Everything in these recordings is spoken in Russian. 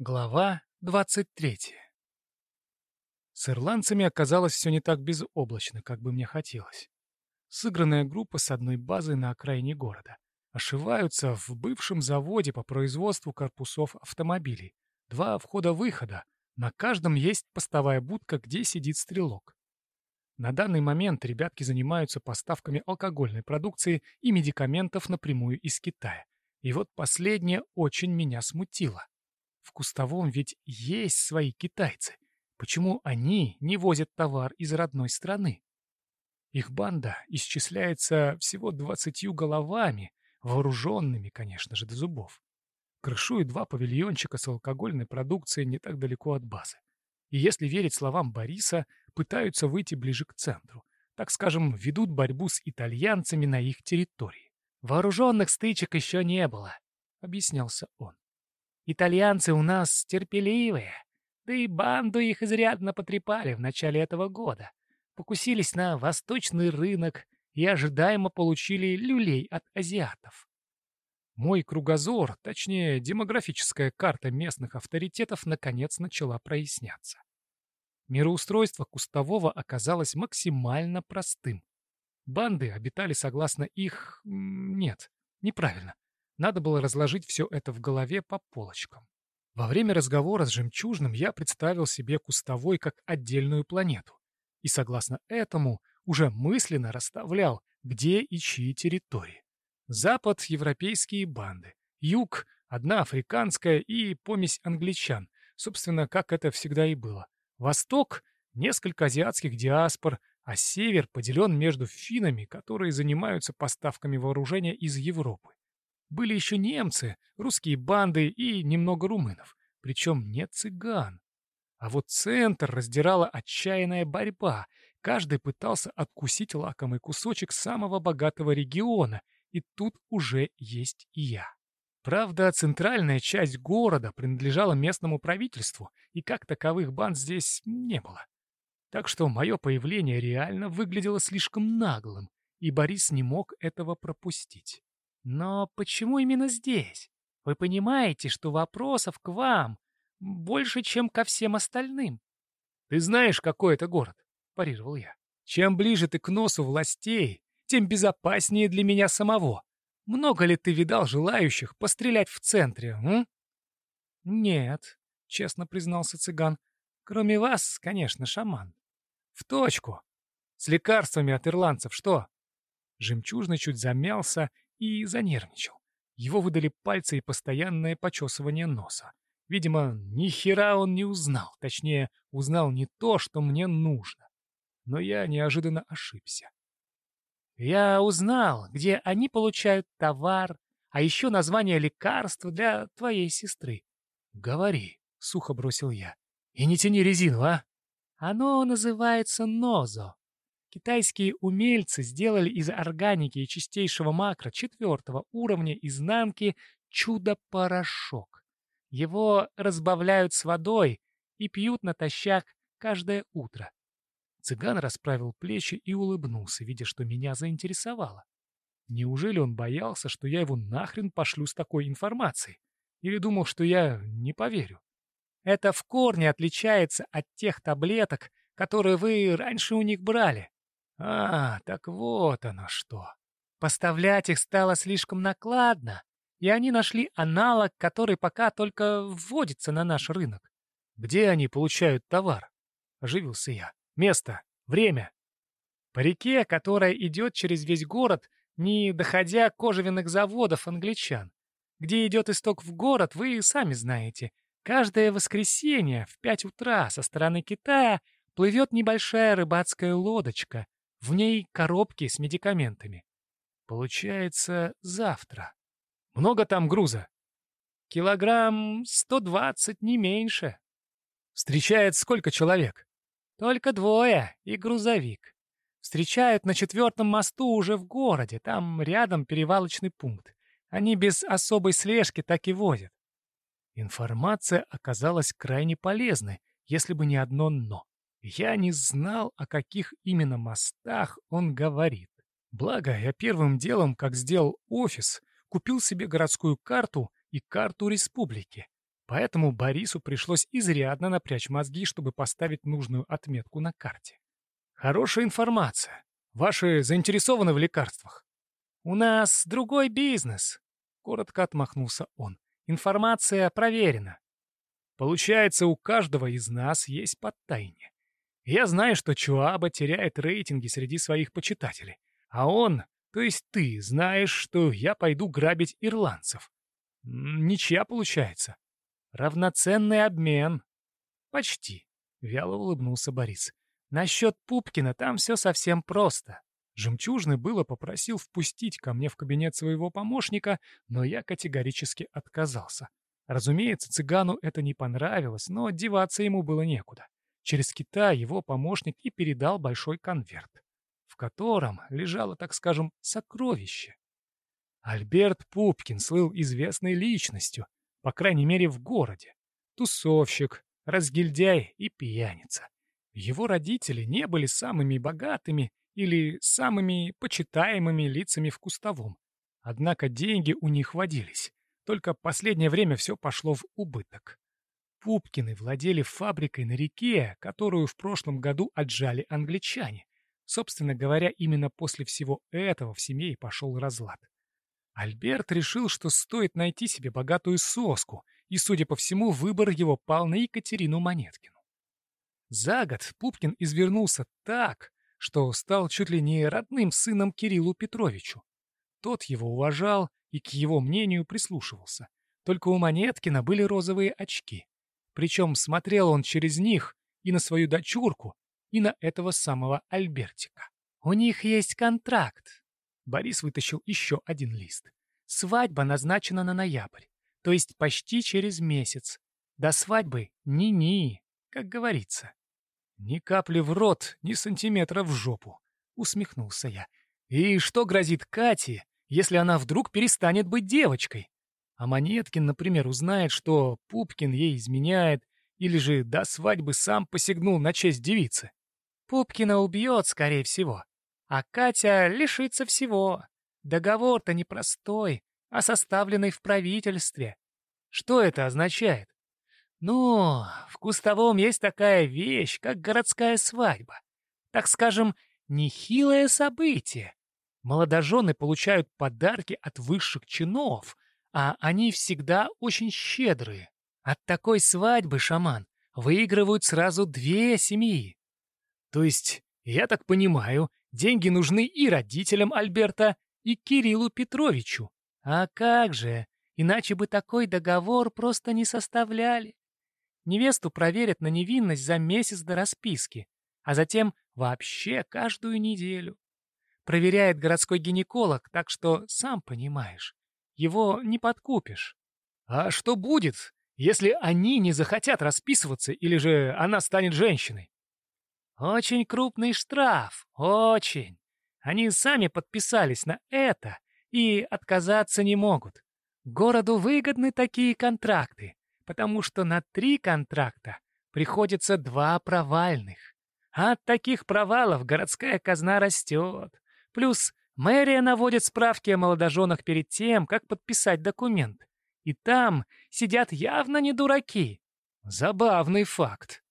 Глава 23 С ирландцами оказалось все не так безоблачно, как бы мне хотелось. Сыгранная группа с одной базой на окраине города. Ошиваются в бывшем заводе по производству корпусов автомобилей. Два входа-выхода. На каждом есть постовая будка, где сидит стрелок. На данный момент ребятки занимаются поставками алкогольной продукции и медикаментов напрямую из Китая. И вот последнее очень меня смутило. В Кустовом ведь есть свои китайцы. Почему они не возят товар из родной страны? Их банда исчисляется всего двадцатью головами, вооруженными, конечно же, до зубов. Крышуют два павильончика с алкогольной продукцией не так далеко от базы. И если верить словам Бориса, пытаются выйти ближе к центру. Так скажем, ведут борьбу с итальянцами на их территории. «Вооруженных стычек еще не было», — объяснялся он. Итальянцы у нас терпеливые, да и банду их изрядно потрепали в начале этого года. Покусились на восточный рынок и ожидаемо получили люлей от азиатов. Мой кругозор, точнее, демографическая карта местных авторитетов, наконец начала проясняться. Мироустройство Кустового оказалось максимально простым. Банды обитали согласно их... Нет, неправильно. Надо было разложить все это в голове по полочкам. Во время разговора с «Жемчужным» я представил себе Кустовой как отдельную планету. И, согласно этому, уже мысленно расставлял, где и чьи территории. Запад — европейские банды. Юг — одна африканская и помесь англичан, собственно, как это всегда и было. Восток — несколько азиатских диаспор, а север поделен между финнами, которые занимаются поставками вооружения из Европы. Были еще немцы, русские банды и немного румынов. Причем не цыган. А вот центр раздирала отчаянная борьба. Каждый пытался откусить лакомый кусочек самого богатого региона, и тут уже есть и я. Правда, центральная часть города принадлежала местному правительству, и как таковых банд здесь не было. Так что мое появление реально выглядело слишком наглым, и Борис не мог этого пропустить. Но почему именно здесь? Вы понимаете, что вопросов к вам больше, чем ко всем остальным. Ты знаешь, какой это город, парировал я. Чем ближе ты к носу властей, тем безопаснее для меня самого. Много ли ты видал желающих пострелять в центре, м? Нет, честно признался цыган. Кроме вас, конечно, шаман. В точку. С лекарствами от ирландцев что? Жемчужный чуть замялся и занервничал. Его выдали пальцы и постоянное почесывание носа. Видимо, ни хера он не узнал, точнее, узнал не то, что мне нужно. Но я неожиданно ошибся. Я узнал, где они получают товар, а еще название лекарства для твоей сестры. Говори, — сухо бросил я. И не тяни резину, а? Оно называется нозо. Китайские умельцы сделали из органики и чистейшего макро четвертого уровня изнанки чудо-порошок. Его разбавляют с водой и пьют натощак каждое утро. Цыган расправил плечи и улыбнулся, видя, что меня заинтересовало. Неужели он боялся, что я его нахрен пошлю с такой информацией? Или думал, что я не поверю? Это в корне отличается от тех таблеток, которые вы раньше у них брали. А, так вот оно что. Поставлять их стало слишком накладно, и они нашли аналог, который пока только вводится на наш рынок. Где они получают товар? Оживился я. Место, время. По реке, которая идет через весь город, не доходя кожевенных заводов англичан. Где идет исток в город, вы сами знаете. Каждое воскресенье в пять утра со стороны Китая плывет небольшая рыбацкая лодочка, в ней коробки с медикаментами. Получается, завтра. Много там груза? Килограмм сто двадцать, не меньше. Встречает сколько человек? Только двое и грузовик. Встречают на четвертом мосту уже в городе, там рядом перевалочный пункт. Они без особой слежки так и возят. Информация оказалась крайне полезной, если бы не одно «но». Я не знал, о каких именно мостах он говорит. Благо, я первым делом, как сделал офис, купил себе городскую карту и карту республики. Поэтому Борису пришлось изрядно напрячь мозги, чтобы поставить нужную отметку на карте. Хорошая информация. Ваши заинтересованы в лекарствах? У нас другой бизнес. Коротко отмахнулся он. Информация проверена. Получается, у каждого из нас есть подтайне. Я знаю, что Чуаба теряет рейтинги среди своих почитателей. А он, то есть ты, знаешь, что я пойду грабить ирландцев. Ничья получается. Равноценный обмен. Почти. Вяло улыбнулся Борис. Насчет Пупкина там все совсем просто. Жемчужный было попросил впустить ко мне в кабинет своего помощника, но я категорически отказался. Разумеется, цыгану это не понравилось, но деваться ему было некуда. Через Китай его помощник и передал большой конверт, в котором лежало, так скажем, сокровище. Альберт Пупкин слыл известной личностью, по крайней мере в городе. Тусовщик, разгильдяй и пьяница. Его родители не были самыми богатыми или самыми почитаемыми лицами в Кустовом. Однако деньги у них водились. Только последнее время все пошло в убыток. Пупкины владели фабрикой на реке, которую в прошлом году отжали англичане. Собственно говоря, именно после всего этого в семье и пошел разлад. Альберт решил, что стоит найти себе богатую соску, и, судя по всему, выбор его пал на Екатерину Монеткину. За год Пупкин извернулся так, что стал чуть ли не родным сыном Кириллу Петровичу. Тот его уважал и к его мнению прислушивался. Только у Монеткина были розовые очки. Причем смотрел он через них и на свою дочурку, и на этого самого Альбертика. «У них есть контракт». Борис вытащил еще один лист. «Свадьба назначена на ноябрь, то есть почти через месяц. До свадьбы ни-ни, как говорится. «Ни капли в рот, ни сантиметра в жопу», — усмехнулся я. «И что грозит Кате, если она вдруг перестанет быть девочкой? А Монеткин, например, узнает, что Пупкин ей изменяет, или же до свадьбы сам посягнул на честь девицы. Пупкина убьет, скорее всего, а Катя лишится всего. Договор-то непростой, а составленный в правительстве. Что это означает? Ну, в Кустовом есть такая вещь, как городская свадьба. Так скажем, нехилое событие. Молодожены получают подарки от высших чинов, а они всегда очень щедрые. От такой свадьбы, шаман, выигрывают сразу две семьи. То есть, я так понимаю, деньги нужны и родителям Альберта, и Кириллу Петровичу. А как же, иначе бы такой договор просто не составляли. Невесту проверят на невинность за месяц до расписки, а затем вообще каждую неделю. Проверяет городской гинеколог, так что, сам понимаешь, его не подкупишь. А что будет, если они не захотят расписываться или же она станет женщиной? Очень крупный штраф, очень. Они сами подписались на это и отказаться не могут. Городу выгодны такие контракты потому что на три контракта приходится два провальных. От таких провалов городская казна растет. Плюс мэрия наводит справки о молодоженах перед тем, как подписать документ. И там сидят явно не дураки. Забавный факт.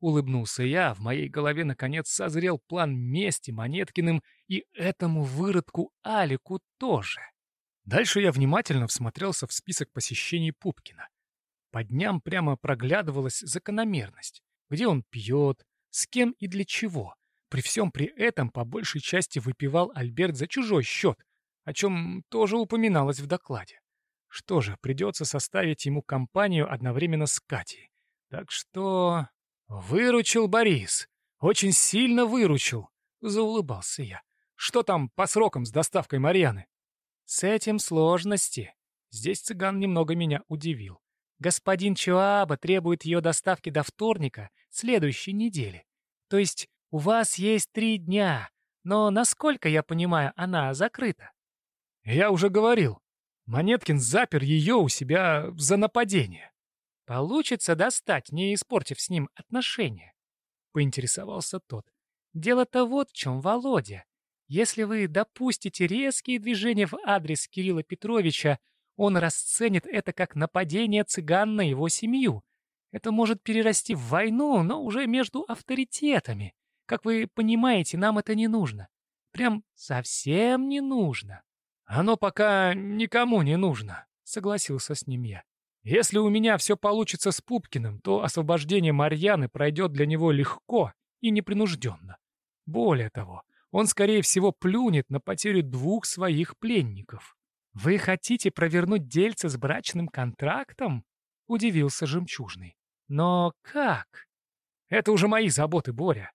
Улыбнулся я, в моей голове наконец созрел план мести Монеткиным и этому выродку Алику тоже. Дальше я внимательно всмотрелся в список посещений Пупкина. По дням прямо проглядывалась закономерность. Где он пьет, с кем и для чего. При всем при этом по большей части выпивал Альберт за чужой счет, о чем тоже упоминалось в докладе. Что же, придется составить ему компанию одновременно с Катей. Так что... Выручил Борис. Очень сильно выручил. Заулыбался я. Что там по срокам с доставкой Марьяны? С этим сложности. Здесь цыган немного меня удивил. Господин Чуаба требует ее доставки до вторника следующей недели. То есть у вас есть три дня, но, насколько я понимаю, она закрыта. Я уже говорил. Монеткин запер ее у себя за нападение. Получится достать, не испортив с ним отношения? Поинтересовался тот. Дело-то вот в чем, Володя. Если вы допустите резкие движения в адрес Кирилла Петровича, он расценит это как нападение цыган на его семью. Это может перерасти в войну, но уже между авторитетами. Как вы понимаете, нам это не нужно. Прям совсем не нужно. Оно пока никому не нужно, согласился с ним я. Если у меня все получится с Пупкиным, то освобождение Марьяны пройдет для него легко и непринужденно. Более того, он, скорее всего, плюнет на потерю двух своих пленников. «Вы хотите провернуть дельце с брачным контрактом?» — удивился Жемчужный. «Но как?» «Это уже мои заботы, Боря.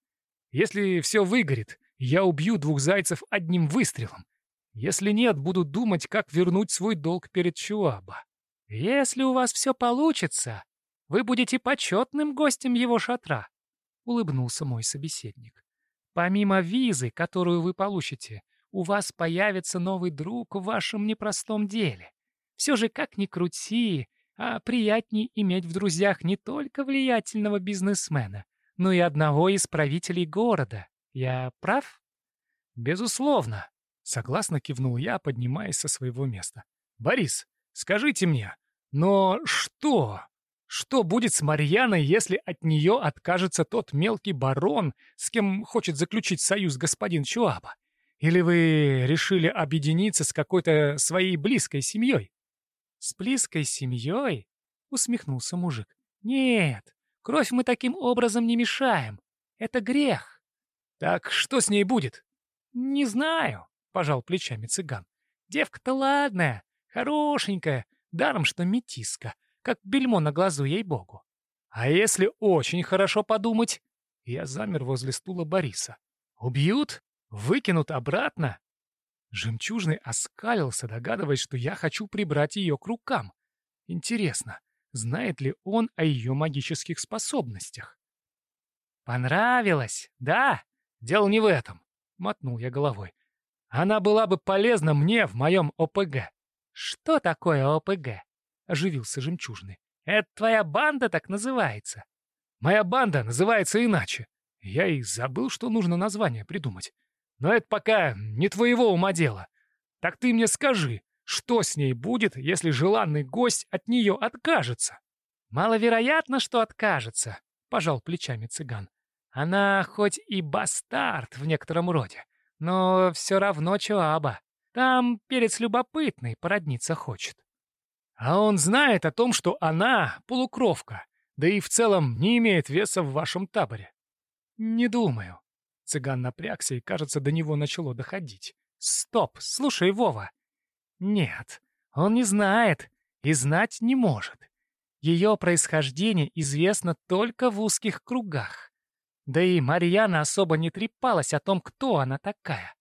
Если все выгорит, я убью двух зайцев одним выстрелом. Если нет, буду думать, как вернуть свой долг перед Чуаба. Если у вас все получится, вы будете почетным гостем его шатра», — улыбнулся мой собеседник. «Помимо визы, которую вы получите, у вас появится новый друг в вашем непростом деле. Все же, как ни крути, а приятней иметь в друзьях не только влиятельного бизнесмена, но и одного из правителей города. Я прав? Безусловно. Согласно кивнул я, поднимаясь со своего места. Борис, скажите мне, но что? Что будет с Марьяной, если от нее откажется тот мелкий барон, с кем хочет заключить союз господин Чуаба? Или вы решили объединиться с какой-то своей близкой семьей? С близкой семьей? Усмехнулся мужик. Нет, Кровь мы таким образом не мешаем. Это грех. Так что с ней будет? Не знаю, пожал плечами цыган. Девка-то ладная, хорошенькая, даром что метиска, как бельмо на глазу ей-богу. А если очень хорошо подумать? Я замер возле стула Бориса. Убьют? Выкинут обратно? Жемчужный оскалился, догадываясь, что я хочу прибрать ее к рукам. Интересно, знает ли он о ее магических способностях. «Понравилось, да? Дело не в этом», — мотнул я головой. «Она была бы полезна мне в моем ОПГ». «Что такое ОПГ?» — оживился жемчужный. «Это твоя банда так называется?» «Моя банда называется иначе. Я и забыл, что нужно название придумать. Но это пока не твоего ума дело. Так ты мне скажи, что с ней будет, если желанный гость от нее откажется? Маловероятно, что откажется, пожал плечами цыган. Она хоть и бастард в некотором роде, но все равно Чуаба. Там перец любопытный породниться хочет. А он знает о том, что она полукровка, да и в целом не имеет веса в вашем таборе. Не думаю. Цыган напрягся, и, кажется, до него начало доходить. Стоп, слушай, Вова, нет, он не знает и знать не может. Ее происхождение известно только в узких кругах. Да и Марьяна особо не трепалась о том, кто она такая.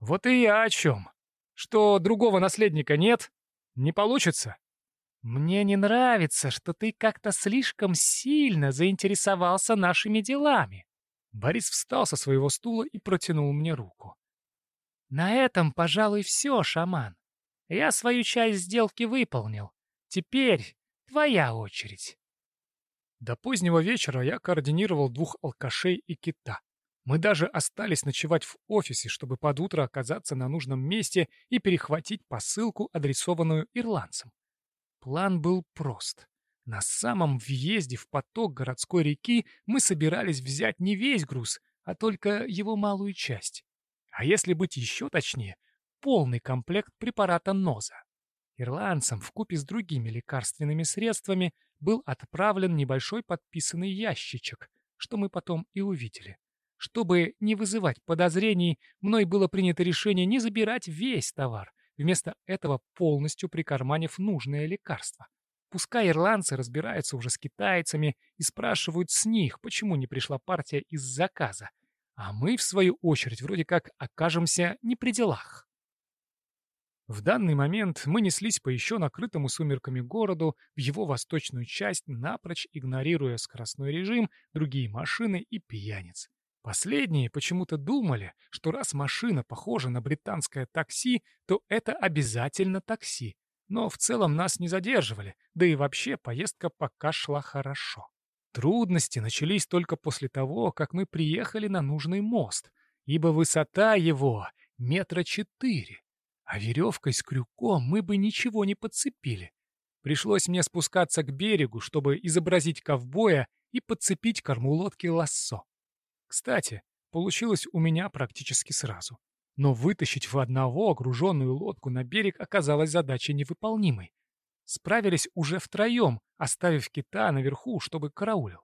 Вот и я о чем. Что другого наследника нет? Не получится? Мне не нравится, что ты как-то слишком сильно заинтересовался нашими делами. Борис встал со своего стула и протянул мне руку. На этом, пожалуй, все, шаман. Я свою часть сделки выполнил. Теперь твоя очередь. До позднего вечера я координировал двух алкашей и кита. Мы даже остались ночевать в офисе, чтобы под утро оказаться на нужном месте и перехватить посылку, адресованную ирландцам. План был прост. На самом въезде в поток городской реки мы собирались взять не весь груз, а только его малую часть. А если быть еще точнее, полный комплект препарата НОЗа. Ирландцам вкупе с другими лекарственными средствами был отправлен небольшой подписанный ящичек, что мы потом и увидели. Чтобы не вызывать подозрений, мной было принято решение не забирать весь товар, вместо этого полностью прикарманив нужное лекарство. Пускай ирландцы разбираются уже с китайцами и спрашивают с них, почему не пришла партия из заказа, а мы, в свою очередь, вроде как окажемся не при делах. В данный момент мы неслись по еще накрытому сумерками городу в его восточную часть, напрочь игнорируя скоростной режим, другие машины и пьяниц. Последние почему-то думали, что раз машина похожа на британское такси, то это обязательно такси. Но в целом нас не задерживали, да и вообще поездка пока шла хорошо. Трудности начались только после того, как мы приехали на нужный мост, ибо высота его метра четыре, А веревкой с крюком мы бы ничего не подцепили. Пришлось мне спускаться к берегу, чтобы изобразить ковбоя и подцепить корму лодки лассо. Кстати, получилось у меня практически сразу. Но вытащить в одного огруженную лодку на берег оказалось задачей невыполнимой. Справились уже втроем, оставив кита наверху, чтобы караулил.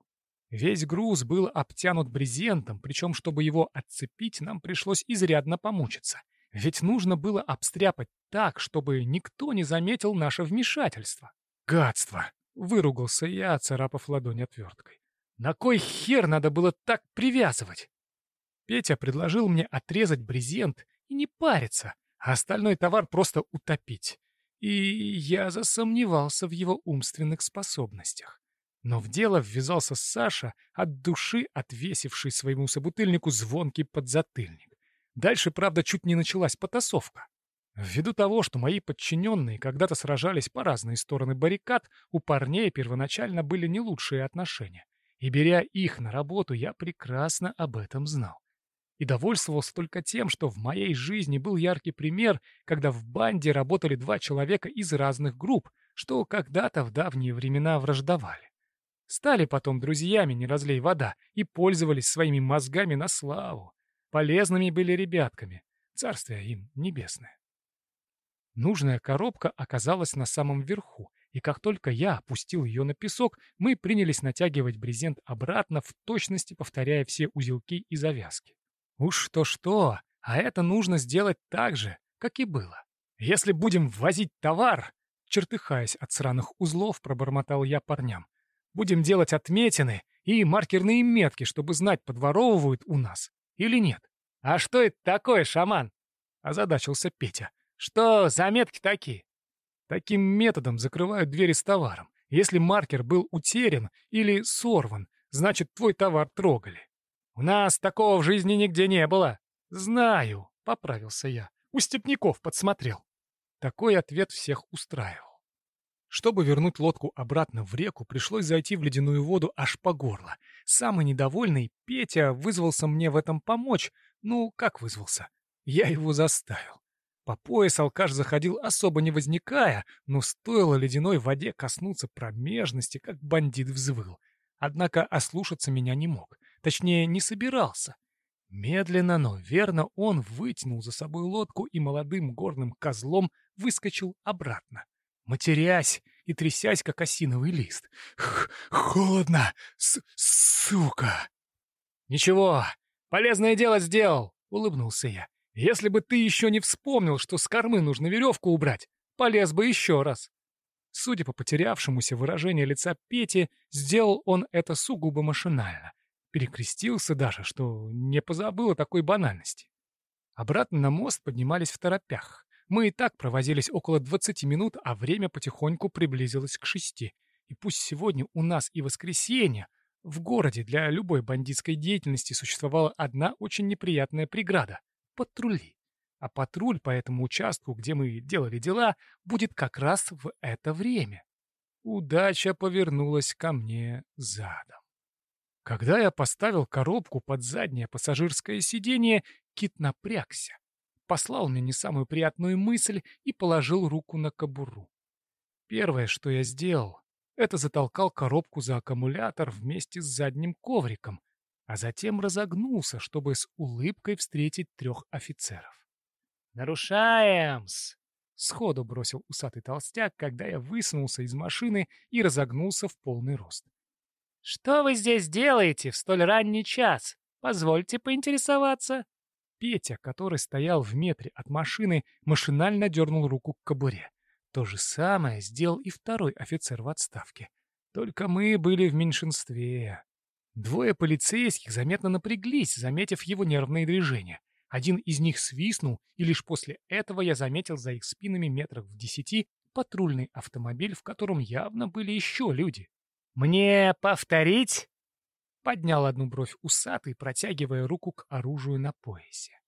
Весь груз был обтянут брезентом, причем, чтобы его отцепить, нам пришлось изрядно помучиться. Ведь нужно было обстряпать так, чтобы никто не заметил наше вмешательство. «Гадство!» — выругался я, царапав ладонь отверткой. «На кой хер надо было так привязывать?» Петя предложил мне отрезать брезент и не париться, а остальной товар просто утопить. И я засомневался в его умственных способностях. Но в дело ввязался Саша, от души отвесивший своему собутыльнику звонкий подзатыльник. Дальше, правда, чуть не началась потасовка. Ввиду того, что мои подчиненные когда-то сражались по разные стороны баррикад, у парней первоначально были не лучшие отношения. И беря их на работу, я прекрасно об этом знал. И довольствовался только тем, что в моей жизни был яркий пример, когда в банде работали два человека из разных групп, что когда-то в давние времена враждовали. Стали потом друзьями, не разлей вода, и пользовались своими мозгами на славу. Полезными были ребятками. Царствие им небесное. Нужная коробка оказалась на самом верху, и как только я опустил ее на песок, мы принялись натягивать брезент обратно, в точности повторяя все узелки и завязки. Уж то-что, а это нужно сделать так же, как и было. Если будем возить товар, чертыхаясь от сраных узлов, пробормотал я парням, будем делать отметины и маркерные метки, чтобы знать, подворовывают у нас или нет. А что это такое, шаман? Озадачился Петя. Что заметки такие? Таким методом закрывают двери с товаром. Если маркер был утерян или сорван, значит, твой товар трогали. У нас такого в жизни нигде не было. Знаю, поправился я. У степняков подсмотрел. Такой ответ всех устраивал. Чтобы вернуть лодку обратно в реку, пришлось зайти в ледяную воду аж по горло. Самый недовольный Петя вызвался мне в этом помочь. Ну, как вызвался? Я его заставил. По пояс алкаш заходил особо не возникая, но стоило ледяной воде коснуться промежности, как бандит взвыл. Однако ослушаться меня не мог. Точнее, не собирался. Медленно, но верно он вытянул за собой лодку и молодым горным козлом выскочил обратно. Матерясь и трясясь, как осиновый лист. «Холодно, с сука!» «Ничего, полезное дело сделал!» — улыбнулся я. Если бы ты еще не вспомнил, что с кормы нужно веревку убрать, полез бы еще раз. Судя по потерявшемуся выражению лица Пети, сделал он это сугубо машинально. Перекрестился даже, что не позабыл о такой банальности. Обратно на мост поднимались в торопях. Мы и так провозились около 20 минут, а время потихоньку приблизилось к шести. И пусть сегодня у нас и воскресенье, в городе для любой бандитской деятельности существовала одна очень неприятная преграда — патрули. А патруль по этому участку, где мы делали дела, будет как раз в это время. Удача повернулась ко мне задом. Когда я поставил коробку под заднее пассажирское сиденье, кит напрягся, послал мне не самую приятную мысль и положил руку на кобуру. Первое, что я сделал, это затолкал коробку за аккумулятор вместе с задним ковриком, а затем разогнулся, чтобы с улыбкой встретить трех офицеров. «Нарушаем-с!» — сходу бросил усатый толстяк, когда я высунулся из машины и разогнулся в полный рост. «Что вы здесь делаете в столь ранний час? Позвольте поинтересоваться». Петя, который стоял в метре от машины, машинально дернул руку к кобуре. То же самое сделал и второй офицер в отставке. Только мы были в меньшинстве. Двое полицейских заметно напряглись, заметив его нервные движения. Один из них свистнул, и лишь после этого я заметил за их спинами метрах в десяти патрульный автомобиль, в котором явно были еще люди. «Мне повторить?» Поднял одну бровь усатый, протягивая руку к оружию на поясе.